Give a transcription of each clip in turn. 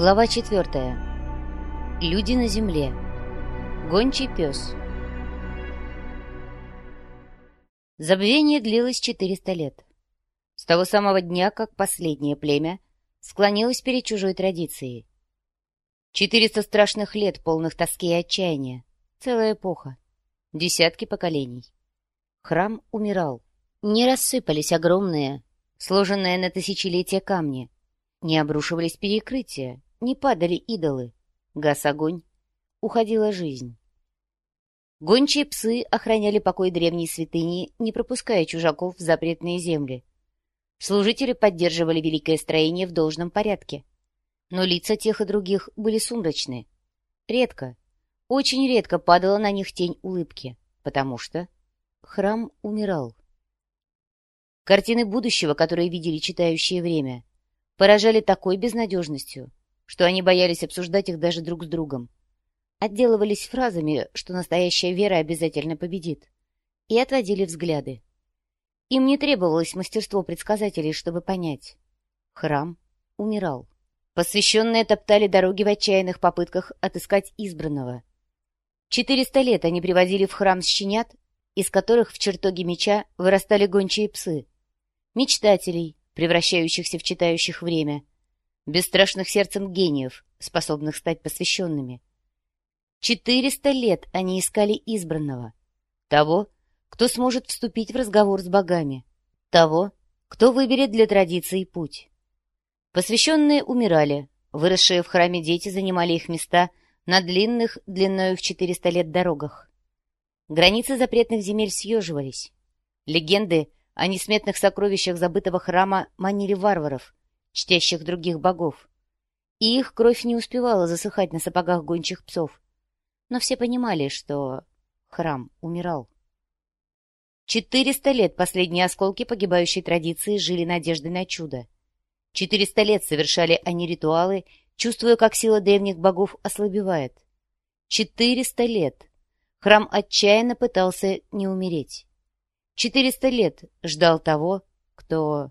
Глава четвертая. Люди на земле. Гончий пес. Забвение длилось 400 лет. С того самого дня, как последнее племя склонилось перед чужой традицией. 400 страшных лет, полных тоски и отчаяния. Целая эпоха. Десятки поколений. Храм умирал. Не рассыпались огромные, сложенные на тысячелетия камни. Не обрушивались перекрытия, не падали идолы. Гас огонь. Уходила жизнь. Гончие псы охраняли покой древней святыни, не пропуская чужаков в запретные земли. Служители поддерживали великое строение в должном порядке. Но лица тех и других были сумрачны. Редко, очень редко падала на них тень улыбки, потому что храм умирал. Картины будущего, которые видели читающие время, поражали такой безнадежностью, что они боялись обсуждать их даже друг с другом. Отделывались фразами, что настоящая вера обязательно победит, и отводили взгляды. Им не требовалось мастерство предсказателей, чтобы понять. Храм умирал. Посвященные топтали дороги в отчаянных попытках отыскать избранного. Четыреста лет они приводили в храм щенят, из которых в чертоге меча вырастали гончие псы. Мечтателей, превращающихся в читающих время, бесстрашных сердцем гениев, способных стать посвященными. Четыреста лет они искали избранного, того, кто сможет вступить в разговор с богами, того, кто выберет для традиции путь. Посвященные умирали, выросшие в храме дети занимали их места на длинных, длиною в 400 лет дорогах. Границы запретных земель съеживались. Легенды о несметных сокровищах забытого храма манили варваров, чтящих других богов. И их кровь не успевала засыхать на сапогах гончих псов. Но все понимали, что храм умирал. Четыреста лет последние осколки погибающей традиции жили надеждой на чудо. Четыреста лет совершали они ритуалы, чувствуя, как сила древних богов ослабевает. Четыреста лет храм отчаянно пытался не умереть. Четыреста лет ждал того, кто...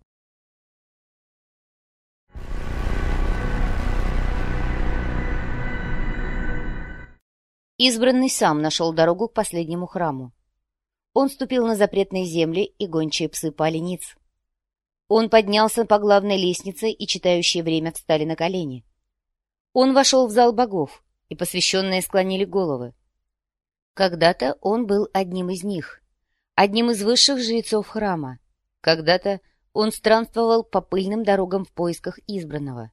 Избранный сам нашел дорогу к последнему храму. Он ступил на запретные земли, и гончие псы пали ниц. Он поднялся по главной лестнице, и читающие время встали на колени. Он вошел в зал богов, и посвященные склонили головы. Когда-то он был одним из них, одним из высших жрецов храма. Когда-то он странствовал по пыльным дорогам в поисках избранного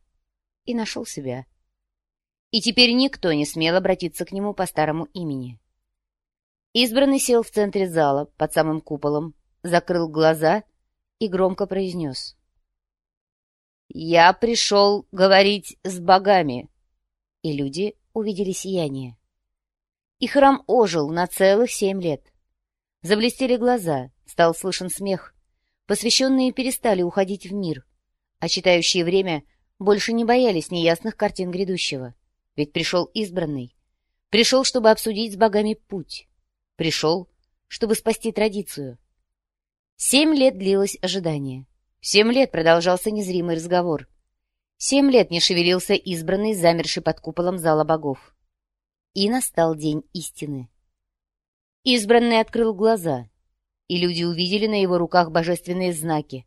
и нашел себя. И теперь никто не смел обратиться к нему по старому имени. Избранный сел в центре зала, под самым куполом, закрыл глаза — и громко произнес. «Я пришел говорить с богами!» И люди увидели сияние. И храм ожил на целых семь лет. Заблестели глаза, стал слышен смех. Посвященные перестали уходить в мир, а читающие время больше не боялись неясных картин грядущего. Ведь пришел избранный. Пришел, чтобы обсудить с богами путь. Пришел, чтобы спасти традицию. Семь лет длилось ожидание. Семь лет продолжался незримый разговор. Семь лет не шевелился избранный, замерший под куполом зала богов. И настал день истины. Избранный открыл глаза, и люди увидели на его руках божественные знаки.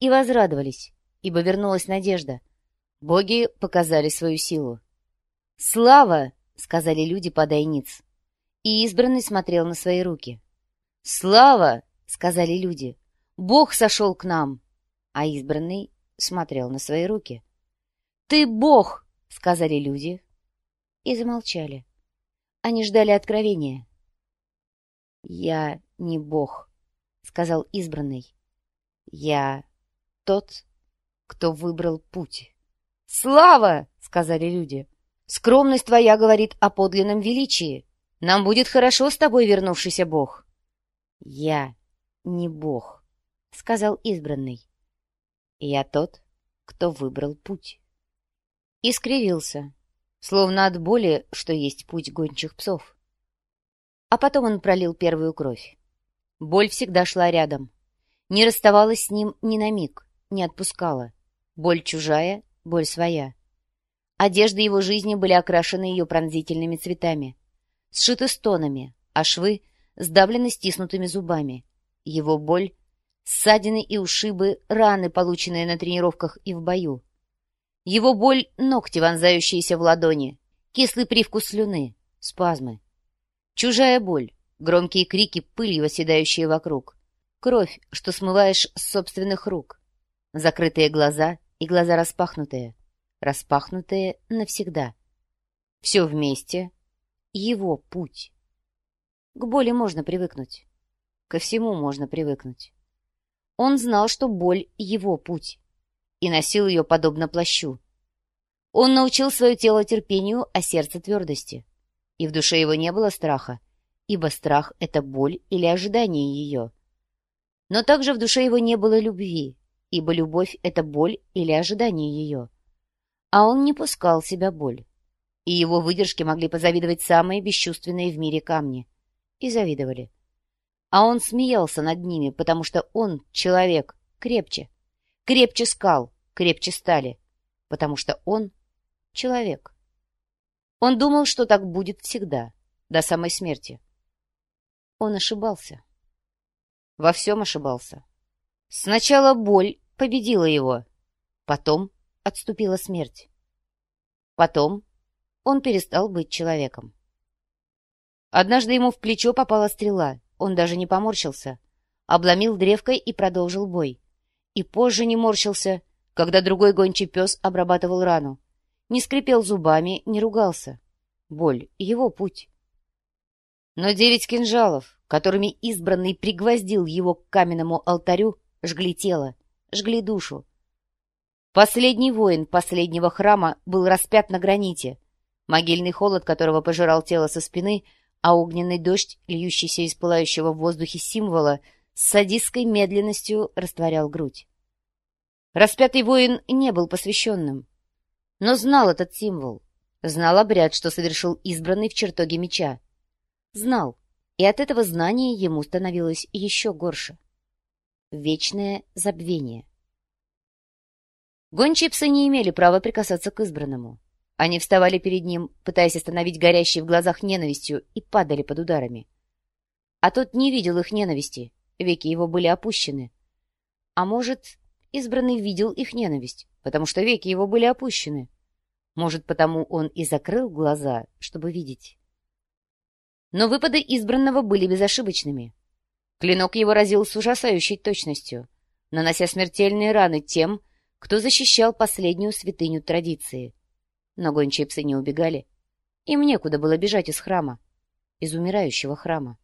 И возрадовались, ибо вернулась надежда. Боги показали свою силу. «Слава!» — сказали люди, падая ниц. И избранный смотрел на свои руки. «Слава!» — сказали люди. «Бог сошел к нам!» А избранный смотрел на свои руки. «Ты Бог!» — сказали люди. И замолчали. Они ждали откровения. «Я не Бог», — сказал избранный. «Я тот, кто выбрал путь». «Слава!» — сказали люди. «Скромность твоя говорит о подлинном величии. Нам будет хорошо с тобой, вернувшийся Бог». «Я не Бог, — сказал избранный. Я тот, кто выбрал путь. И скривился, словно от боли, что есть путь гончих псов. А потом он пролил первую кровь. Боль всегда шла рядом. Не расставалась с ним ни на миг, не отпускала. Боль чужая, боль своя. Одежды его жизни были окрашены ее пронзительными цветами, сшиты стонами, а швы сдавлены стиснутыми зубами. Его боль — ссадины и ушибы, раны, полученные на тренировках и в бою. Его боль — ногти, вонзающиеся в ладони, кислый привкус слюны, спазмы. Чужая боль, громкие крики, пылью оседающие вокруг. Кровь, что смываешь с собственных рук. Закрытые глаза и глаза распахнутые. Распахнутые навсегда. Все вместе — его путь. К боли можно привыкнуть. Ко всему можно привыкнуть. Он знал, что боль — его путь и носил ее подобно плащу. Он научил свое тело терпению, а сердце твердости. И в душе его не было страха, ибо страх — это боль или ожидание ее. Но также в душе его не было любви, ибо любовь — это боль или ожидание ее. А он не пускал себя боль. И его выдержки могли позавидовать самые бесчувственные в мире камни. И завидовали. А он смеялся над ними, потому что он, человек, крепче, крепче скал, крепче стали, потому что он человек. Он думал, что так будет всегда, до самой смерти. Он ошибался. Во всем ошибался. Сначала боль победила его, потом отступила смерть. Потом он перестал быть человеком. Однажды ему в плечо попала стрела, он даже не поморщился, обломил древкой и продолжил бой и позже не морщился, когда другой гончий пес обрабатывал рану. Не скрипел зубами, не ругался. Боль — его путь. Но девять кинжалов, которыми избранный пригвоздил его к каменному алтарю, жгли тело, жгли душу. Последний воин последнего храма был распят на граните, могильный холод которого пожирал тело со спины, а огненный дождь, льющийся из пылающего в воздухе символа, с садистской медленностью растворял грудь. Распятый воин не был посвященным, но знал этот символ, знал обряд, что совершил избранный в чертоге меча. Знал, и от этого знания ему становилось еще горше. Вечное забвение. Гончие псы не имели права прикасаться к избранному. Они вставали перед ним, пытаясь остановить горящей в глазах ненавистью, и падали под ударами. А тот не видел их ненависти, веки его были опущены. А может, избранный видел их ненависть, потому что веки его были опущены. Может, потому он и закрыл глаза, чтобы видеть. Но выпады избранного были безошибочными. Клинок его разил с ужасающей точностью, нанося смертельные раны тем, кто защищал последнюю святыню традиции. Но гончие псы не убегали. Им некуда было бежать из храма, из умирающего храма.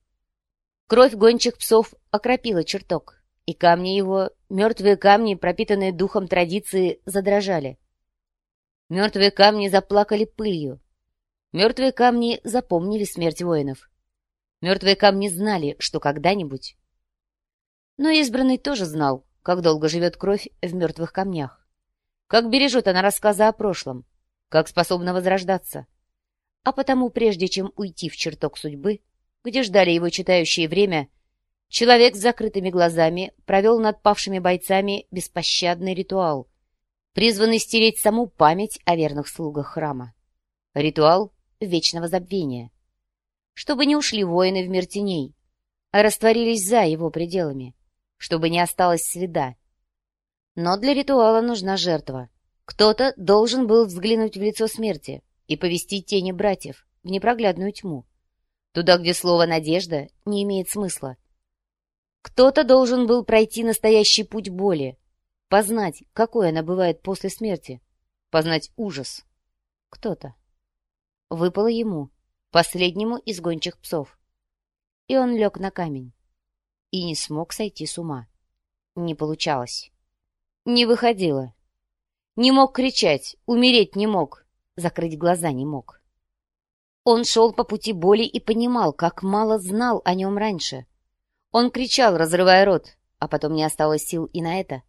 Кровь гончих псов окропила чертог, и камни его, мертвые камни, пропитанные духом традиции, задрожали. Мертвые камни заплакали пылью. Мертвые камни запомнили смерть воинов. Мертвые камни знали, что когда-нибудь... Но избранный тоже знал, как долго живет кровь в мертвых камнях. Как бережет она рассказы о прошлом, как способна возрождаться. А потому, прежде чем уйти в чертог судьбы, где ждали его читающие время, человек с закрытыми глазами провел над павшими бойцами беспощадный ритуал, призванный стереть саму память о верных слугах храма. Ритуал вечного забвения. Чтобы не ушли воины в мир теней, а растворились за его пределами, чтобы не осталось следа. Но для ритуала нужна жертва. Кто-то должен был взглянуть в лицо смерти и повести тени братьев в непроглядную тьму. Туда, где слово «надежда» не имеет смысла. Кто-то должен был пройти настоящий путь боли, познать, какой она бывает после смерти, познать ужас. Кто-то. Выпало ему, последнему из гончих псов. И он лег на камень. И не смог сойти с ума. Не получалось. Не выходило. Не мог кричать, умереть не мог, закрыть глаза не мог. Он шел по пути боли и понимал, как мало знал о нем раньше. Он кричал, разрывая рот, а потом не осталось сил и на это.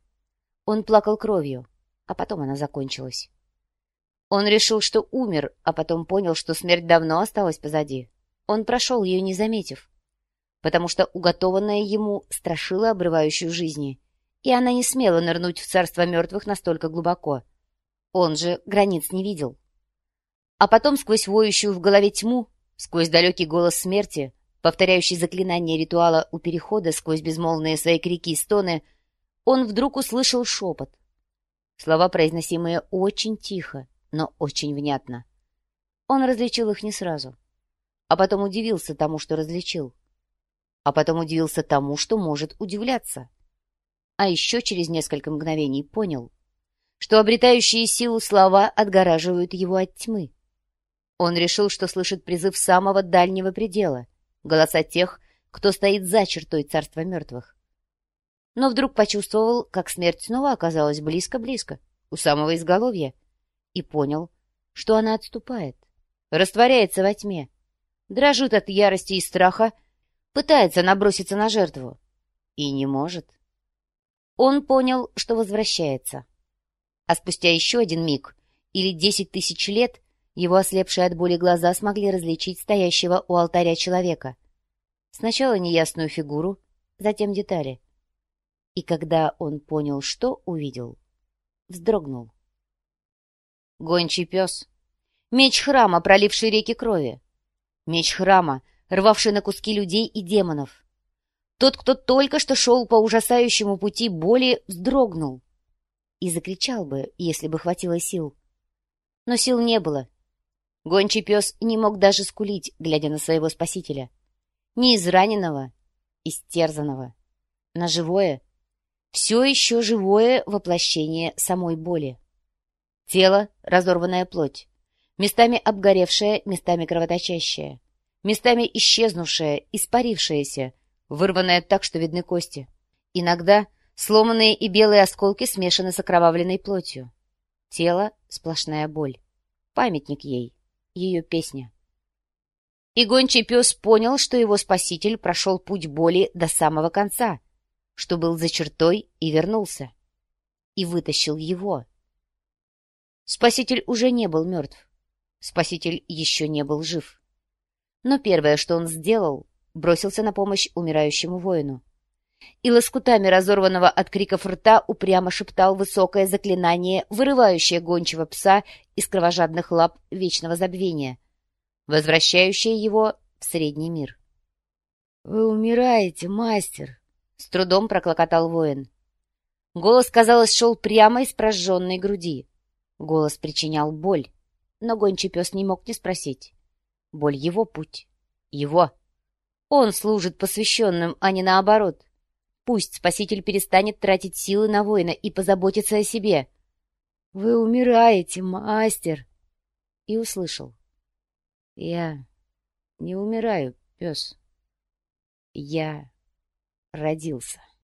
Он плакал кровью, а потом она закончилась. Он решил, что умер, а потом понял, что смерть давно осталась позади. Он прошел ее, не заметив, потому что уготованное ему страшило обрывающую жизни, и она не смела нырнуть в царство мертвых настолько глубоко. Он же границ не видел, А потом сквозь воющую в голове тьму, сквозь далекий голос смерти, повторяющий заклинание ритуала у перехода сквозь безмолвные свои крики и стоны, он вдруг услышал шепот. Слова, произносимые очень тихо, но очень внятно. Он различил их не сразу, а потом удивился тому, что различил. А потом удивился тому, что может удивляться. А еще через несколько мгновений понял, что обретающие силу слова отгораживают его от тьмы. Он решил, что слышит призыв самого дальнего предела, голоса тех, кто стоит за чертой царства мертвых. Но вдруг почувствовал, как смерть снова оказалась близко-близко, у самого изголовья, и понял, что она отступает, растворяется во тьме, дрожит от ярости и страха, пытается наброситься на жертву. И не может. Он понял, что возвращается. А спустя еще один миг или десять тысяч лет его ослепшие от боли глаза смогли различить стоящего у алтаря человека. Сначала неясную фигуру, затем детали. И когда он понял, что увидел, вздрогнул. Гончий пес. Меч храма, проливший реки крови. Меч храма, рвавший на куски людей и демонов. Тот, кто только что шел по ужасающему пути боли, вздрогнул. И закричал бы, если бы хватило сил. Но сил не было. Гончий пес не мог даже скулить, глядя на своего спасителя. Не израненного, истерзанного, на живое, все еще живое воплощение самой боли. Тело — разорванная плоть, местами обгоревшая, местами кровоточащая, местами исчезнувшая, испарившаяся, вырванная так, что видны кости. Иногда сломанные и белые осколки смешаны с окровавленной плотью. Тело — сплошная боль. Памятник ей, ее песня. И гончий пес понял, что его спаситель прошел путь боли до самого конца, что был за чертой и вернулся. И вытащил его. Спаситель уже не был мертв. Спаситель еще не был жив. Но первое, что он сделал, бросился на помощь умирающему воину. И лоскутами разорванного от криков рта упрямо шептал высокое заклинание, вырывающее гончего пса из кровожадных лап вечного забвения, возвращающее его в средний мир. — Вы умираете, мастер! — с трудом проклокотал воин. Голос, казалось, шел прямо из прожженной груди. Голос причинял боль, но гончий пес не мог не спросить. Боль — его путь. Его. Он служит посвященным, а не наоборот. Пусть спаситель перестанет тратить силы на воина и позаботится о себе. — Вы умираете, мастер! И услышал. — Я не умираю, пес. Я родился.